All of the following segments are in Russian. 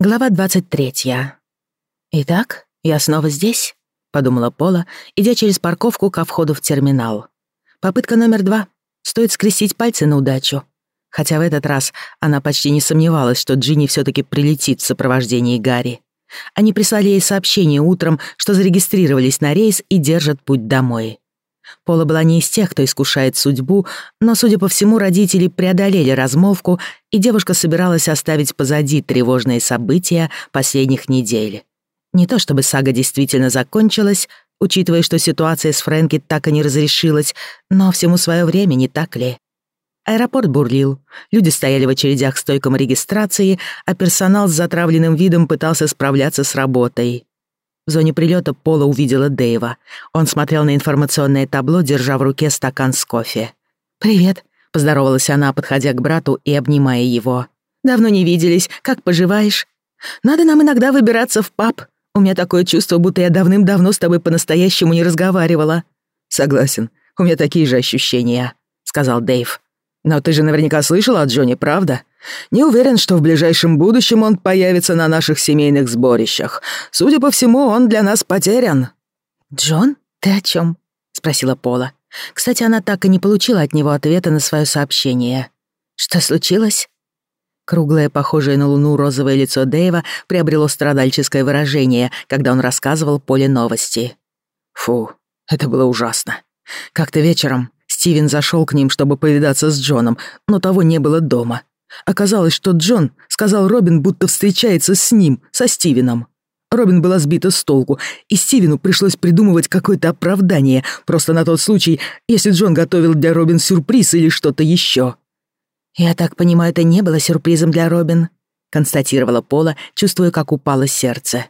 Глава 23. «Итак, я снова здесь?» — подумала Пола, идя через парковку ко входу в терминал. Попытка номер два. Стоит скрестить пальцы на удачу. Хотя в этот раз она почти не сомневалась, что Джинни все таки прилетит в сопровождении Гарри. Они прислали ей сообщение утром, что зарегистрировались на рейс и держат путь домой. Пола была не из тех, кто искушает судьбу, но, судя по всему, родители преодолели размолвку, и девушка собиралась оставить позади тревожные события последних недель. Не то чтобы сага действительно закончилась, учитывая, что ситуация с Фрэнки так и не разрешилась, но всему свое время, не так ли? Аэропорт бурлил, люди стояли в очередях к стойкам регистрации, а персонал с затравленным видом пытался справляться с работой. В зоне прилета Пола увидела Дэйва. Он смотрел на информационное табло, держа в руке стакан с кофе. «Привет», — поздоровалась она, подходя к брату и обнимая его. «Давно не виделись. Как поживаешь? Надо нам иногда выбираться в паб. У меня такое чувство, будто я давным-давно с тобой по-настоящему не разговаривала». «Согласен. У меня такие же ощущения», — сказал Дэйв. «Но ты же наверняка слышала о Джонни, правда? Не уверен, что в ближайшем будущем он появится на наших семейных сборищах. Судя по всему, он для нас потерян». «Джон? Ты о чем? спросила Пола. Кстати, она так и не получила от него ответа на свое сообщение. «Что случилось?» Круглое, похожее на луну розовое лицо Дэйва приобрело страдальческое выражение, когда он рассказывал Поле новости. «Фу, это было ужасно. Как-то вечером Стивен зашел к ним, чтобы повидаться с Джоном, но того не было дома. Оказалось, что Джон сказал Робин, будто встречается с ним, со Стивеном. Робин была сбита с толку, и Стивену пришлось придумывать какое-то оправдание, просто на тот случай, если Джон готовил для Робин сюрприз или что-то еще. «Я так понимаю, это не было сюрпризом для Робин», констатировала Пола, чувствуя, как упало сердце.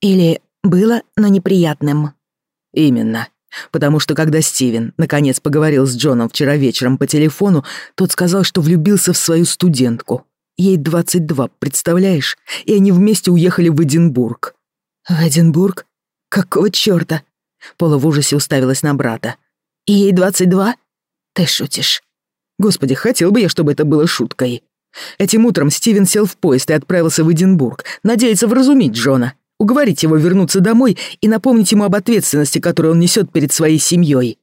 «Или было, но неприятным». «Именно потому что когда Стивен наконец поговорил с Джоном вчера вечером по телефону, тот сказал, что влюбился в свою студентку. Ей 22, представляешь? И они вместе уехали в Эдинбург. В Эдинбург? Какого чёрта? Пола в ужасе уставилась на брата. И ей 22? Ты шутишь. Господи, хотел бы я, чтобы это было шуткой. Этим утром Стивен сел в поезд и отправился в Эдинбург, надеется вразумить Джона уговорить его вернуться домой и напомнить ему об ответственности, которую он несет перед своей семьей.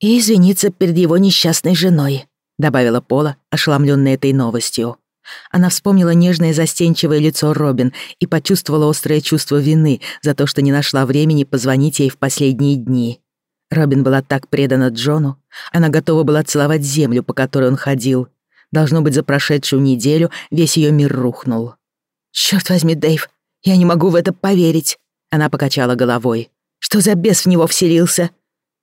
«И извиниться перед его несчастной женой», — добавила Пола, ошеломленная этой новостью. Она вспомнила нежное застенчивое лицо Робин и почувствовала острое чувство вины за то, что не нашла времени позвонить ей в последние дни. Робин была так предана Джону, она готова была целовать землю, по которой он ходил. Должно быть, за прошедшую неделю весь ее мир рухнул. «Чёрт возьми, Дэйв, я не могу в это поверить. Она покачала головой. Что за бес в него вселился?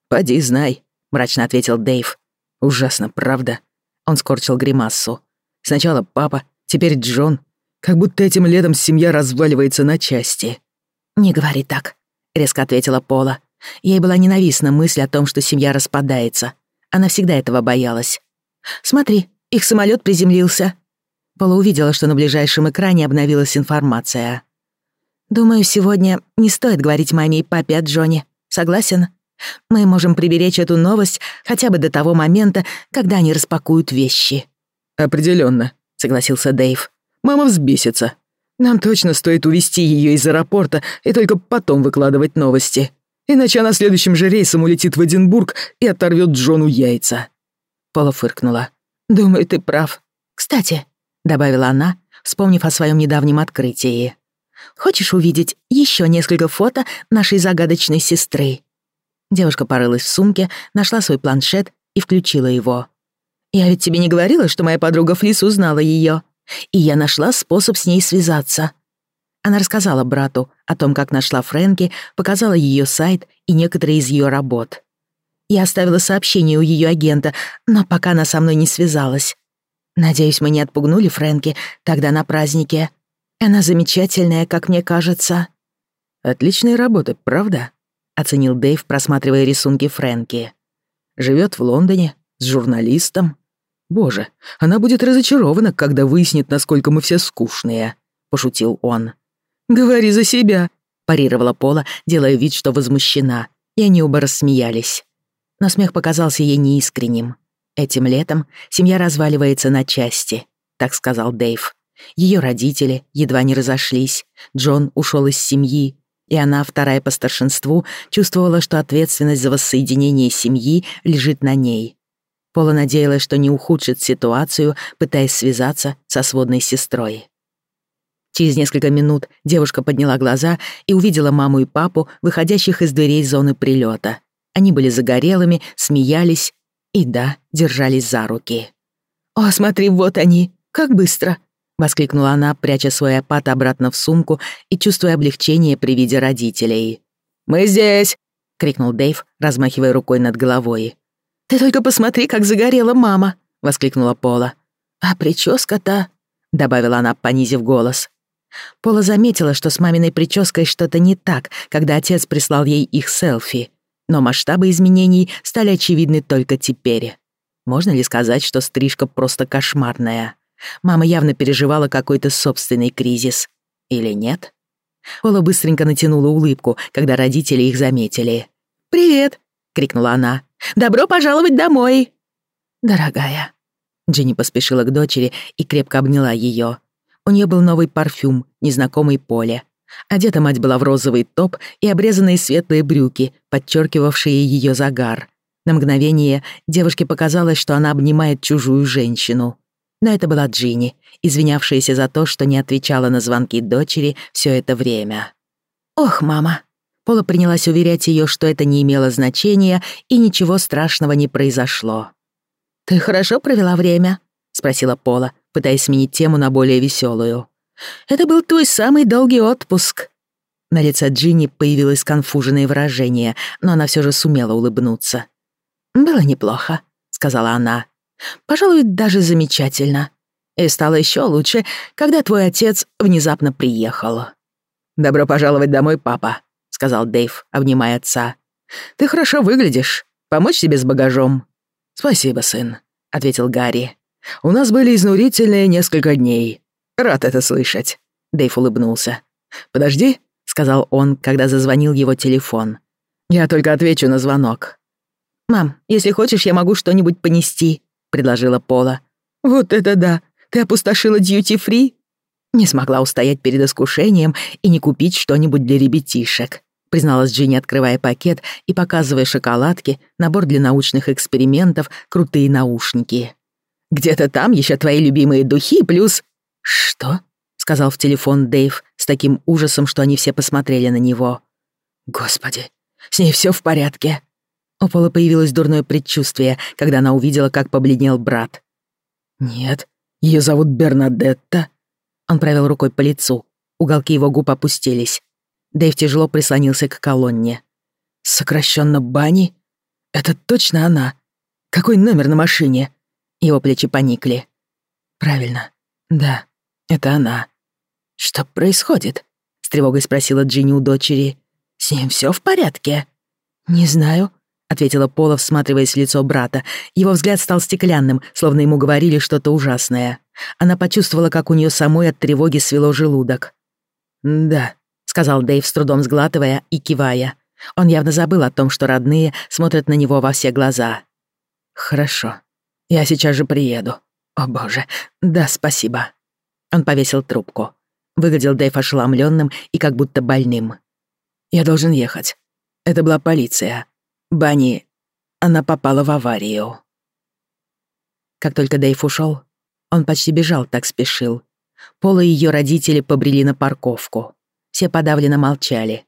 Поди знай, мрачно ответил Дэйв. Ужасно, правда? Он скорчил гримассу. Сначала папа, теперь Джон. Как будто этим летом семья разваливается на части. Не говори так, резко ответила Пола. Ей была ненавистна мысль о том, что семья распадается. Она всегда этого боялась. Смотри, их самолет приземлился. Пола увидела, что на ближайшем экране обновилась информация. Думаю, сегодня не стоит говорить маме и папе о Джоне. Согласен? Мы можем приберечь эту новость хотя бы до того момента, когда они распакуют вещи». «Определенно», — согласился Дэйв. «Мама взбесится. Нам точно стоит увезти ее из аэропорта и только потом выкладывать новости. Иначе она следующим же рейсом улетит в Эдинбург и оторвет Джону яйца». Пола фыркнула. «Думаю, ты прав. Кстати», — добавила она, вспомнив о своем недавнем открытии. Хочешь увидеть еще несколько фото нашей загадочной сестры?» Девушка порылась в сумке, нашла свой планшет и включила его. «Я ведь тебе не говорила, что моя подруга Флис узнала ее, и я нашла способ с ней связаться». Она рассказала брату о том, как нашла Фрэнки, показала ее сайт и некоторые из ее работ. Я оставила сообщение у ее агента, но пока она со мной не связалась. Надеюсь, мы не отпугнули Фрэнки тогда на празднике. Она замечательная, как мне кажется». «Отличная работа, правда?» — оценил Дэйв, просматривая рисунки Фрэнки. Живет в Лондоне, с журналистом. Боже, она будет разочарована, когда выяснит, насколько мы все скучные», — пошутил он. «Говори за себя», — парировала Пола, делая вид, что возмущена, и они оба рассмеялись. Но смех показался ей неискренним. Этим летом семья разваливается на части, так сказал Дэйв. Ее родители едва не разошлись, Джон ушел из семьи, и она, вторая по старшинству, чувствовала, что ответственность за воссоединение семьи лежит на ней. Пола надеялась, что не ухудшит ситуацию, пытаясь связаться со сводной сестрой. Через несколько минут девушка подняла глаза и увидела маму и папу, выходящих из дверей зоны прилета. Они были загорелыми, смеялись и, да, держались за руки. «О, смотри, вот они! Как быстро!» — воскликнула она, пряча свой аппат обратно в сумку и чувствуя облегчение при виде родителей. «Мы здесь!» — крикнул Дэйв, размахивая рукой над головой. «Ты только посмотри, как загорела мама!» — воскликнула Пола. «А прическа-то...» — добавила она, понизив голос. Пола заметила, что с маминой прической что-то не так, когда отец прислал ей их селфи. Но масштабы изменений стали очевидны только теперь. Можно ли сказать, что стрижка просто кошмарная? Мама явно переживала какой-то собственный кризис. Или нет? Пола быстренько натянула улыбку, когда родители их заметили. «Привет!» — крикнула она. «Добро пожаловать домой!» «Дорогая!» Джинни поспешила к дочери и крепко обняла ее. У нее был новый парфюм, незнакомый Поле. Одета мать была в розовый топ и обрезанные светлые брюки, подчеркивавшие ее загар. На мгновение девушке показалось, что она обнимает чужую женщину. Но это была Джинни, извинявшаяся за то, что не отвечала на звонки дочери все это время. «Ох, мама!» Пола принялась уверять ее, что это не имело значения и ничего страшного не произошло. «Ты хорошо провела время?» — спросила Пола, пытаясь сменить тему на более веселую. «Это был твой самый долгий отпуск». На лице Джинни появилось конфуженное выражение, но она все же сумела улыбнуться. «Было неплохо», — сказала она. «Пожалуй, даже замечательно. И стало еще лучше, когда твой отец внезапно приехал». «Добро пожаловать домой, папа», — сказал Дэйв, обнимая отца. «Ты хорошо выглядишь. Помочь тебе с багажом?» «Спасибо, сын», — ответил Гарри. У нас были изнурительные несколько дней. Рад это слышать». Дэйв улыбнулся. «Подожди», — сказал он, когда зазвонил его телефон. «Я только отвечу на звонок». «Мам, если хочешь, я могу что-нибудь понести», — предложила Пола. «Вот это да! Ты опустошила дьюти-фри?» Не смогла устоять перед искушением и не купить что-нибудь для ребятишек, призналась Джинни, открывая пакет и показывая шоколадки, набор для научных экспериментов, крутые наушники. Где-то там еще твои любимые духи плюс...» «Что?» — сказал в телефон Дэйв с таким ужасом, что они все посмотрели на него. «Господи, с ней все в порядке». У Пола появилось дурное предчувствие, когда она увидела, как побледнел брат. «Нет, ее зовут Бернадетта». Он провел рукой по лицу. Уголки его губ опустились. Дэйв тяжело прислонился к колонне. «Сокращенно Бани? Это точно она? Какой номер на машине?» Его плечи поникли. «Правильно. Да, это она». «Что происходит?» — с тревогой спросила Джинни у дочери. «С ним все в порядке?» «Не знаю», — ответила Пола, всматриваясь в лицо брата. Его взгляд стал стеклянным, словно ему говорили что-то ужасное. Она почувствовала, как у нее самой от тревоги свело желудок. «Да», — сказал Дэйв, с трудом сглатывая и кивая. Он явно забыл о том, что родные смотрят на него во все глаза. «Хорошо», я сейчас же приеду. О боже, да, спасибо». Он повесил трубку. Выглядел Дэйв ошеломленным и как будто больным. «Я должен ехать. Это была полиция. Банни... Она попала в аварию». Как только Дэйв ушел, он почти бежал, так спешил. Пола и ее родители побрели на парковку. Все подавленно молчали.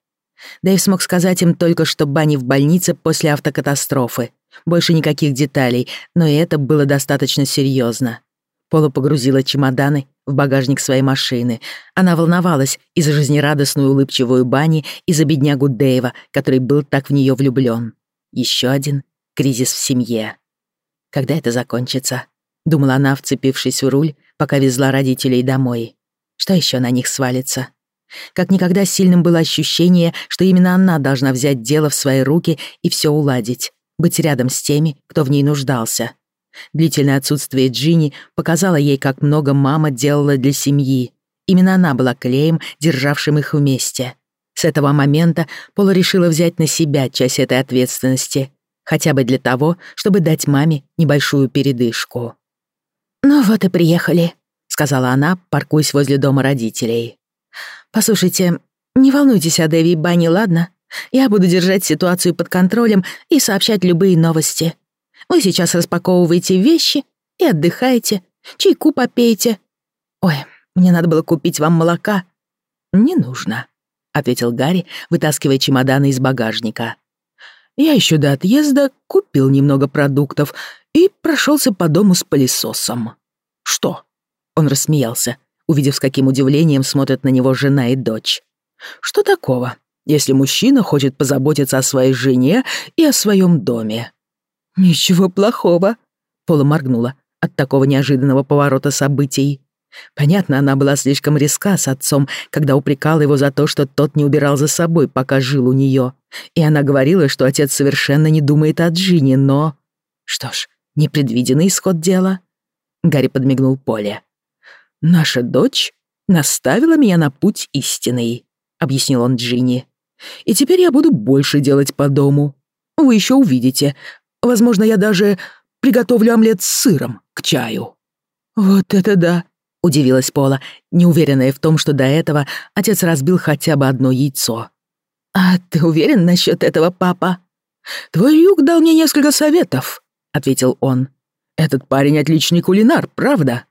Дэйв смог сказать им только, что Банни в больнице после автокатастрофы, больше никаких деталей, но и это было достаточно серьезно. Пола погрузила чемоданы в багажник своей машины. Она волновалась и за жизнерадостную улыбчивую Бани, и за беднягу Дэйва, который был так в нее влюблен. Еще один кризис в семье. Когда это закончится? Думала она, вцепившись в руль, пока везла родителей домой. Что еще на них свалится? Как никогда сильным было ощущение, что именно она должна взять дело в свои руки и все уладить быть рядом с теми, кто в ней нуждался. Длительное отсутствие Джинни показало ей, как много мама делала для семьи. Именно она была клеем, державшим их вместе. С этого момента Пола решила взять на себя часть этой ответственности, хотя бы для того, чтобы дать маме небольшую передышку. «Ну вот и приехали», — сказала она, паркуясь возле дома родителей. «Послушайте, не волнуйтесь о Дэви и Банни, ладно? Я буду держать ситуацию под контролем и сообщать любые новости. Вы сейчас распаковываете вещи и отдыхаете, чайку попейте. Ой, мне надо было купить вам молока». «Не нужно», — ответил Гарри, вытаскивая чемоданы из багажника. «Я еще до отъезда купил немного продуктов и прошелся по дому с пылесосом». «Что?» — он рассмеялся, увидев, с каким удивлением смотрят на него жена и дочь. «Что такого, если мужчина хочет позаботиться о своей жене и о своем доме?» «Ничего плохого», — Пола моргнула от такого неожиданного поворота событий. Понятно, она была слишком резка с отцом, когда упрекала его за то, что тот не убирал за собой, пока жил у нее. И она говорила, что отец совершенно не думает о Джине, но... Что ж, непредвиденный исход дела. Гарри подмигнул Поле. «Наша дочь наставила меня на путь истинный», — объяснил он Джинни. «И теперь я буду больше делать по дому. Вы еще увидите. Возможно, я даже приготовлю омлет с сыром к чаю». «Вот это да!» — удивилась Пола, неуверенная в том, что до этого отец разбил хотя бы одно яйцо. «А ты уверен насчет этого, папа?» «Твой Люк дал мне несколько советов», — ответил он. «Этот парень отличный кулинар, правда?»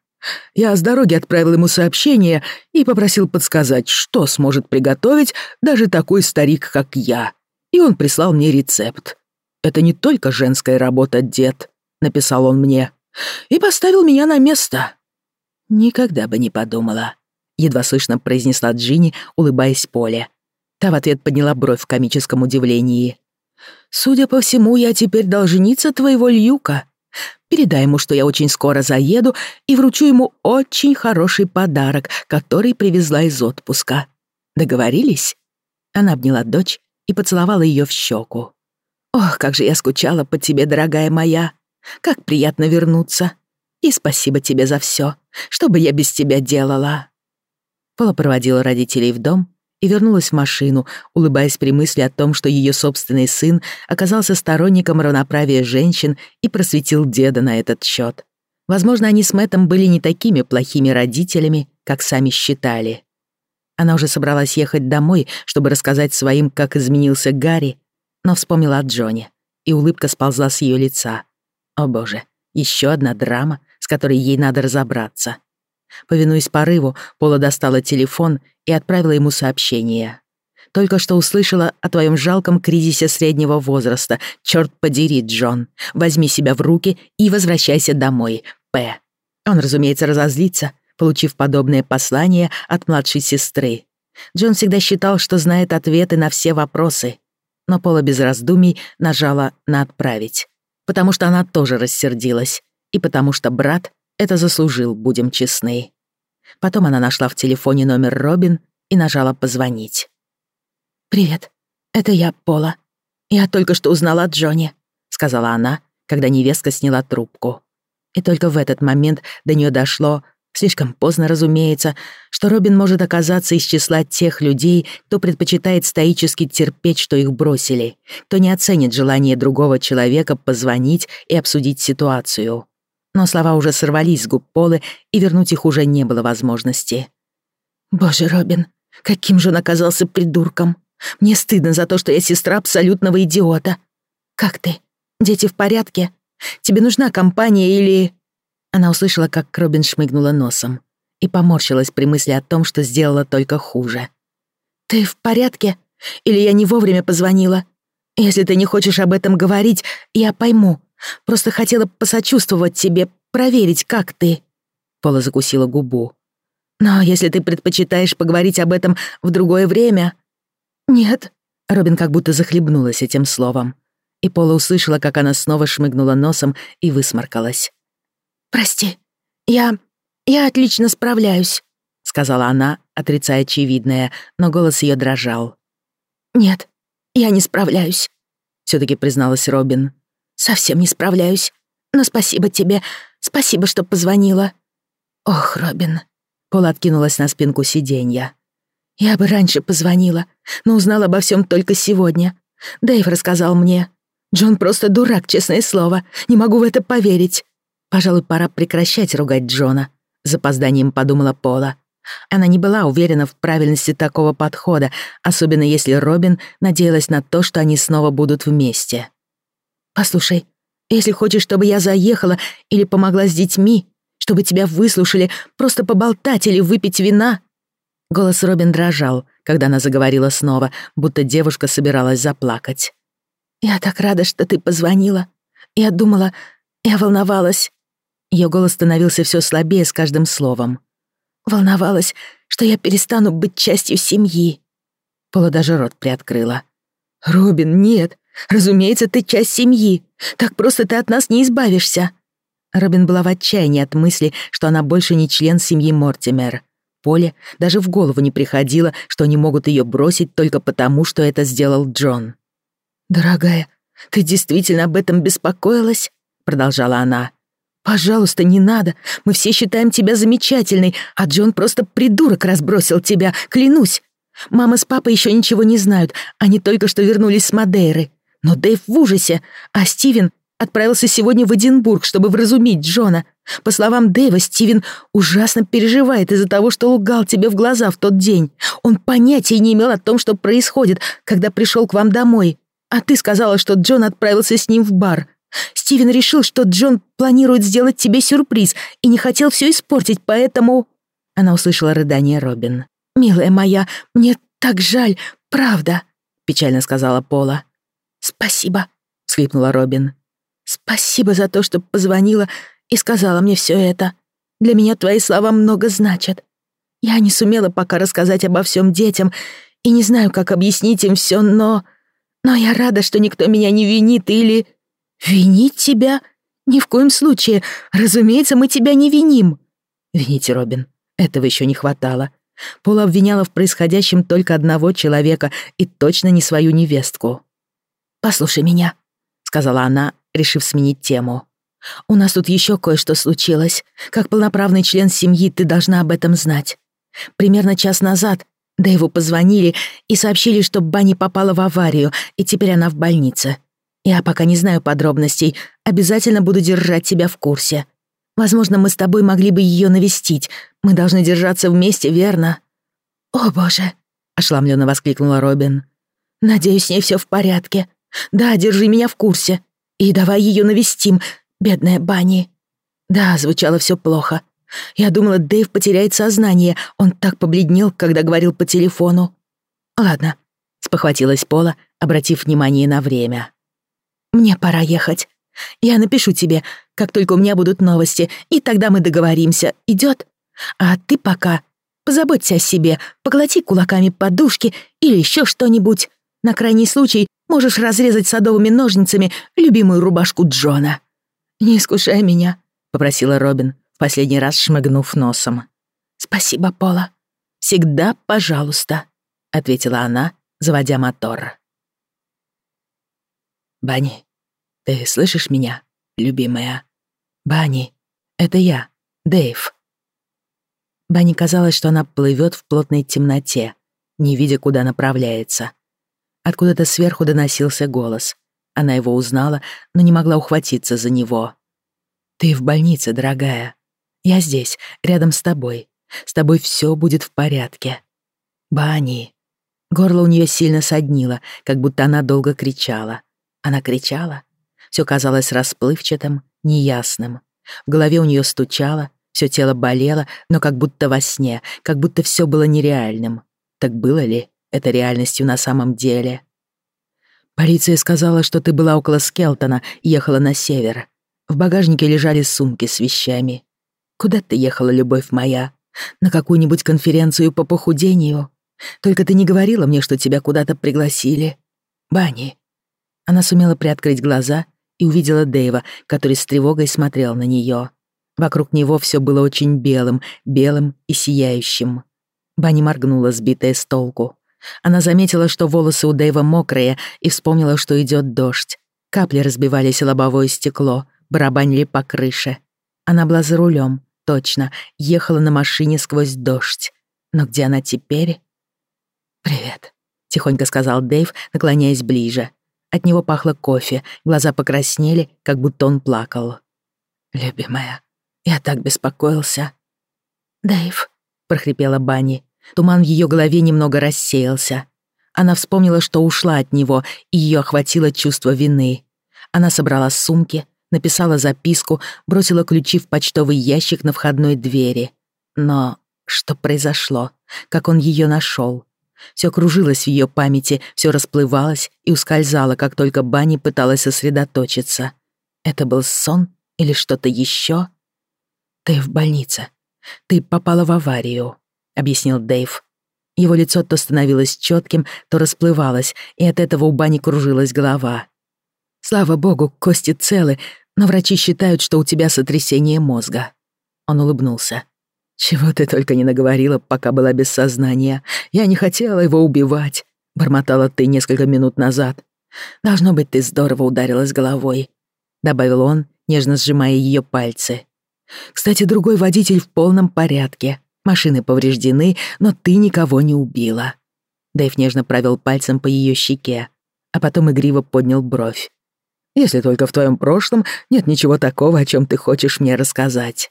Я с дороги отправил ему сообщение и попросил подсказать, что сможет приготовить даже такой старик, как я. И он прислал мне рецепт. «Это не только женская работа, дед», — написал он мне. И поставил меня на место. «Никогда бы не подумала», — едва слышно произнесла Джинни, улыбаясь Поле. Та в ответ подняла бровь в комическом удивлении. «Судя по всему, я теперь должница твоего Льюка. Передай ему, что я очень скоро заеду и вручу ему очень хороший подарок, который привезла из отпуска. Договорились?» Она обняла дочь и поцеловала ее в щеку. «Ох, как же я скучала по тебе, дорогая моя! Как приятно вернуться! И спасибо тебе за все. Что бы я без тебя делала?» Пола проводила родителей в дом и вернулась в машину, улыбаясь при мысли о том, что ее собственный сын оказался сторонником равноправия женщин и просветил деда на этот счет. Возможно, они с Мэттом были не такими плохими родителями, как сами считали. Она уже собралась ехать домой, чтобы рассказать своим, как изменился Гарри, но вспомнила о Джоне, и улыбка сползла с ее лица. О боже, еще одна драма, с которой ей надо разобраться. Повинуясь порыву, Пола достала телефон и отправила ему сообщение. «Только что услышала о твоем жалком кризисе среднего возраста. Черт подери, Джон. Возьми себя в руки и возвращайся домой. П». Он, разумеется, разозлится, получив подобное послание от младшей сестры. Джон всегда считал, что знает ответы на все вопросы. Но Пола без раздумий нажала на «отправить» потому что она тоже рассердилась, и потому что брат это заслужил, будем честны. Потом она нашла в телефоне номер Робин и нажала «позвонить». «Привет, это я, Пола. Я только что узнала о Джоне», — сказала она, когда невестка сняла трубку. И только в этот момент до нее дошло, слишком поздно, разумеется, что Робин может оказаться из числа тех людей, кто предпочитает стоически терпеть, что их бросили, кто не оценит желание другого человека позвонить и обсудить ситуацию. Но слова уже сорвались с губ Полы, и вернуть их уже не было возможности. «Боже, Робин, каким же он оказался придурком! Мне стыдно за то, что я сестра абсолютного идиота. Как ты? Дети в порядке? Тебе нужна компания или...» Она услышала, как Робин шмыгнула носом и поморщилась при мысли о том, что сделала только хуже. «Ты в порядке? Или я не вовремя позвонила? Если ты не хочешь об этом говорить, я пойму. Просто хотела посочувствовать тебе, проверить, как ты». Пола закусила губу. «Но если ты предпочитаешь поговорить об этом в другое время...» «Нет». Робин как будто захлебнулась этим словом. И Пола услышала, как она снова шмыгнула носом и высморкалась. «Прости, я... я отлично справляюсь», — сказала она, отрицая очевидное, но голос ее дрожал. «Нет, я не справляюсь», — всё-таки призналась Робин. «Совсем не справляюсь. Но спасибо тебе, спасибо, что позвонила». «Ох, Робин», — Пол откинулась на спинку сиденья. «Я бы раньше позвонила, но узнала обо всем только сегодня. Дэйв рассказал мне. Джон просто дурак, честное слово. Не могу в это поверить. Пожалуй, пора прекращать ругать Джона. с запозданием подумала Пола. Она не была уверена в правильности такого подхода, особенно если Робин надеялась на то, что они снова будут вместе. «Послушай, если хочешь, чтобы я заехала или помогла с детьми, чтобы тебя выслушали, просто поболтать или выпить вина...» Голос Робин дрожал, когда она заговорила снова, будто девушка собиралась заплакать. «Я так рада, что ты позвонила. Я думала, я волновалась». Ее голос становился все слабее с каждым словом. Волновалась, что я перестану быть частью семьи. Пола даже рот приоткрыла. «Робин, нет. Разумеется, ты часть семьи. Так просто ты от нас не избавишься». Робин была в отчаянии от мысли, что она больше не член семьи Мортимер. Поле даже в голову не приходило, что они могут ее бросить только потому, что это сделал Джон. «Дорогая, ты действительно об этом беспокоилась?» — продолжала она. «Пожалуйста, не надо. Мы все считаем тебя замечательной, а Джон просто придурок разбросил тебя, клянусь. Мама с папой еще ничего не знают, они только что вернулись с Мадейры. Но Дэйв в ужасе, а Стивен отправился сегодня в Эдинбург, чтобы вразумить Джона. По словам Дэйва, Стивен ужасно переживает из-за того, что лгал тебе в глаза в тот день. Он понятия не имел о том, что происходит, когда пришел к вам домой. А ты сказала, что Джон отправился с ним в бар. Стивен решил, что Джон планирует сделать тебе сюрприз и не хотел все испортить, поэтому...» Она услышала рыдание Робин. «Милая моя, мне так жаль, правда», — печально сказала Пола. «Спасибо», — схлипнула Робин. «Спасибо за то, что позвонила и сказала мне все это. Для меня твои слова много значат. Я не сумела пока рассказать обо всем детям и не знаю, как объяснить им все, но... Но я рада, что никто меня не винит или... «Винить тебя? Ни в коем случае. Разумеется, мы тебя не виним». «Вините, Робин. Этого еще не хватало. Пола обвиняла в происходящем только одного человека и точно не свою невестку. «Послушай меня», — сказала она, решив сменить тему. «У нас тут еще кое-что случилось. Как полноправный член семьи ты должна об этом знать. Примерно час назад Дэйву позвонили и сообщили, что Банни попала в аварию, и теперь она в больнице. Я пока не знаю подробностей, обязательно буду держать тебя в курсе. Возможно, мы с тобой могли бы ее навестить. Мы должны держаться вместе, верно?» «О, боже!» — ошеломленно воскликнула Робин. «Надеюсь, с ней все в порядке. Да, держи меня в курсе. И давай ее навестим, бедная Банни». Да, звучало все плохо. Я думала, Дэйв потеряет сознание. Он так побледнел, когда говорил по телефону. «Ладно», — спохватилась Пола, обратив внимание на время. Мне пора ехать. Я напишу тебе, как только у меня будут новости, и тогда мы договоримся. Идёт? А ты пока позаботься о себе, поглоти кулаками подушки или ещё что-нибудь. На крайний случай можешь разрезать садовыми ножницами любимую рубашку Джона. «Не искушай меня», — попросила Робин, в последний раз шмыгнув носом. «Спасибо, Пола. Всегда пожалуйста», — ответила она, заводя мотор. «Банни, ты слышишь меня, любимая? Банни, это я, Дэйв». Банни казалось, что она плывет в плотной темноте, не видя, куда направляется. Откуда-то сверху доносился голос. Она его узнала, но не могла ухватиться за него. «Ты в больнице, дорогая. Я здесь, рядом с тобой. С тобой все будет в порядке. Банни». Горло у нее сильно соднило, как будто она долго кричала. Она кричала. Все казалось расплывчатым, неясным. В голове у нее стучало, все тело болело, но как будто во сне, как будто все было нереальным. Так было ли это реальностью на самом деле? Полиция сказала, что ты была около Скелтона и ехала на север. В багажнике лежали сумки с вещами. Куда ты ехала, любовь моя? На какую-нибудь конференцию по похудению? Только ты не говорила мне, что тебя куда-то пригласили. Бани, она сумела приоткрыть глаза и увидела Дэйва, который с тревогой смотрел на нее. Вокруг него все было очень белым, белым и сияющим. Банни моргнула, сбитая с толку. Она заметила, что волосы у Дэйва мокрые, и вспомнила, что идет дождь. Капли разбивались о лобовое стекло, барабанили по крыше. Она была за рулем, точно, ехала на машине сквозь дождь. Но где она теперь? «Привет», — тихонько сказал Дэйв, наклоняясь ближе. От него пахло кофе, глаза покраснели, как будто он плакал. «Любимая, я так беспокоился». «Дэйв», — прохрипела Банни. Туман в ее голове немного рассеялся. Она вспомнила, что ушла от него, и ее охватило чувство вины. Она собрала сумки, написала записку, бросила ключи в почтовый ящик на входной двери. Но что произошло? Как он ее нашел? Все кружилось в ее памяти, все расплывалось и ускользало, как только Банни пыталась сосредоточиться. Это был сон или что-то еще? «Ты в больнице. Ты попала в аварию», — объяснил Дэйв. Его лицо то становилось четким, то расплывалось, и от этого у Бани кружилась голова. «Слава богу, кости целы, но врачи считают, что у тебя сотрясение мозга». Он улыбнулся. «Чего ты только не наговорила, пока была без сознания. Я не хотела его убивать», — бормотала ты несколько минут назад. «Должно быть, ты здорово ударилась головой», — добавил он, нежно сжимая ее пальцы. «Кстати, другой водитель в полном порядке. Машины повреждены, но ты никого не убила». Дэйв нежно провел пальцем по ее щеке, а потом игриво поднял бровь. «Если только в твоем прошлом нет ничего такого, о чем ты хочешь мне рассказать».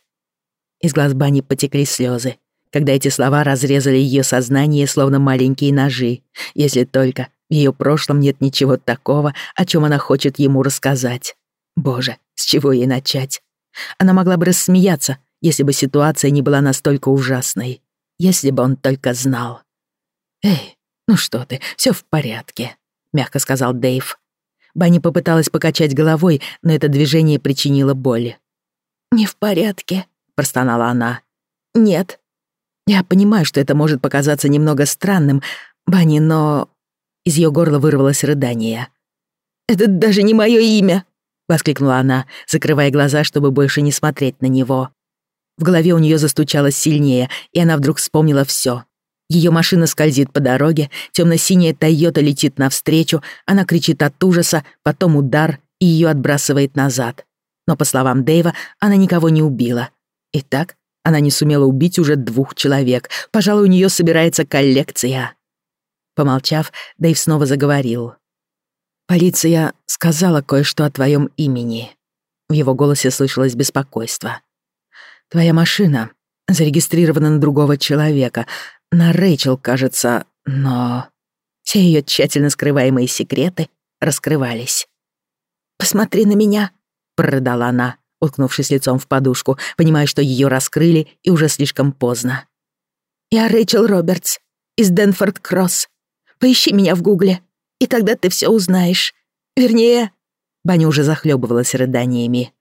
Из глаз Бани потекли слезы, когда эти слова разрезали ее сознание, словно маленькие ножи. Если только в ее прошлом нет ничего такого, о чем она хочет ему рассказать. Боже, с чего ей начать? Она могла бы рассмеяться, если бы ситуация не была настолько ужасной. Если бы он только знал. «Эй, ну что ты, все в порядке», — мягко сказал Дэйв. Банни попыталась покачать головой, но это движение причинило боль. «Не в порядке», — простонала она. «Нет». «Я понимаю, что это может показаться немного странным, Банни, но...» Из ее горла вырвалось рыдание. «Это даже не мое имя!» — воскликнула она, закрывая глаза, чтобы больше не смотреть на него. В голове у нее застучало сильнее, и она вдруг вспомнила все. Ее машина скользит по дороге, темно-синяя Тойота летит навстречу, она кричит от ужаса, потом удар, и ее отбрасывает назад. Но, по словам Дэйва, она никого не убила. Итак, она не сумела убить уже двух человек. Пожалуй, у нее собирается коллекция. Помолчав, Дэйв снова заговорил. «Полиция сказала кое-что о твоем имени». В его голосе слышалось беспокойство. Твоя машина зарегистрирована на другого человека, на Рэйчел, кажется, но все ее тщательно скрываемые секреты раскрывались. «Посмотри на меня», — прорыдала она, уткнувшись лицом в подушку, понимая, что ее раскрыли и уже слишком поздно. «Я Рэйчел Робертс из Денфорд Кросс. Поищи меня в Гугле, и тогда ты все узнаешь. Вернее...» Баня уже захлебывалась рыданиями.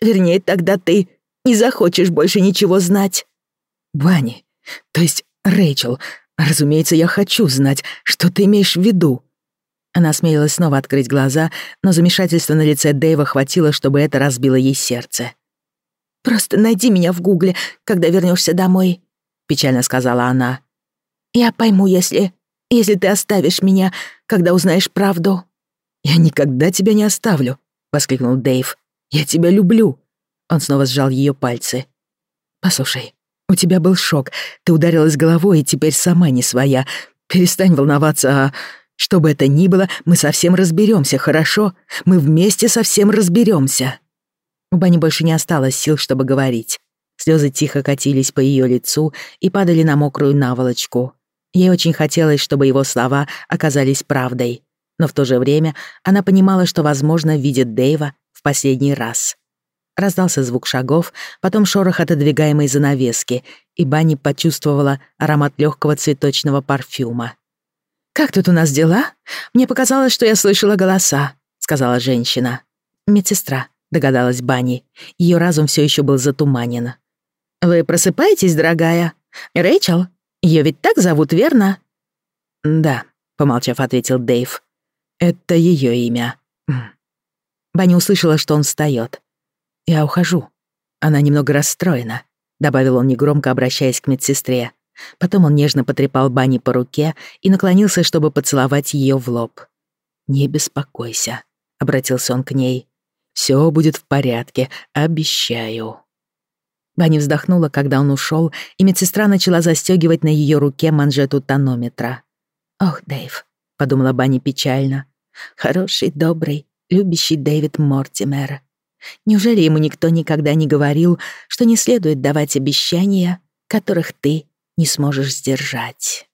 «Вернее, тогда ты не захочешь больше ничего знать». «Банни, то есть Рэйчел, разумеется, я хочу знать, что ты имеешь в виду». Она смеялась снова открыть глаза, но замешательство на лице Дэйва хватило, чтобы это разбило ей сердце. «Просто найди меня в Гугле, когда вернешься домой», — печально сказала она. «Я пойму, если... если ты оставишь меня, когда узнаешь правду». «Я никогда тебя не оставлю», — воскликнул Дэйв. «Я тебя люблю. Он снова сжал ее пальцы. «Послушай, у тебя был шок. Ты ударилась головой и теперь сама не своя. Перестань волноваться, а... Что бы это ни было, мы совсем разберемся, хорошо? Мы вместе совсем разберемся. У Бани больше не осталось сил, чтобы говорить. Слезы тихо катились по ее лицу и падали на мокрую наволочку. Ей очень хотелось, чтобы его слова оказались правдой. Но в то же время она понимала, что, возможно, видит Дэйва в последний раз. Раздался звук шагов, потом шорох отодвигаемой занавески, и Банни почувствовала аромат легкого цветочного парфюма. «Как тут у нас дела? Мне показалось, что я слышала голоса», — сказала женщина. «Медсестра», — догадалась Банни. Ее разум все еще был затуманен. «Вы просыпаетесь, дорогая? Рэйчел? Ее ведь так зовут, верно?» «Да», — помолчав, ответил Дэйв. «Это ее имя». Банни услышала, что он встает. «Я ухожу. Она немного расстроена», — добавил он негромко, обращаясь к медсестре. Потом он нежно потрепал Бани по руке и наклонился, чтобы поцеловать ее в лоб. «Не беспокойся», — обратился он к ней. «Все будет в порядке, обещаю». Банни вздохнула, когда он ушел, и медсестра начала застегивать на ее руке манжету тонометра. «Ох, Дэйв», — подумала Банни печально, — «хороший, добрый, любящий Дэвид Мортимер. Неужели ему никто никогда не говорил, что не следует давать обещания которых ты не сможешь сдержать.